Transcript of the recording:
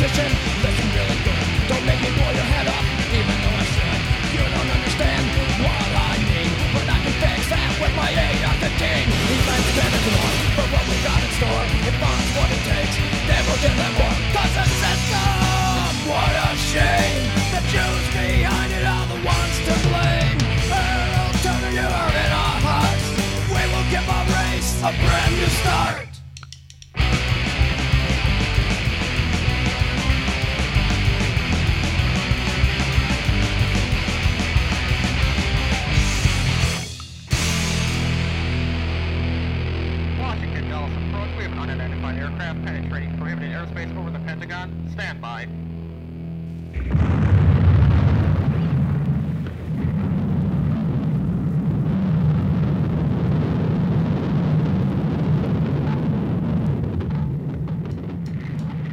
politician, listen really good. Don't make me blow your head off, even though I should. You don't understand what I mean, but I can fix that with my A of the team. Even spend it more for what we got in store. If funds what it takes, then we'll give them more. Cause the system, what a shame. The Jews behind it are the ones to blame. Earl Turner, you are in our hearts. We will give our race a brand new start. Washington, Dulles approach. We have an unidentified aircraft penetrating prohibited airspace over the Pentagon. Stand by.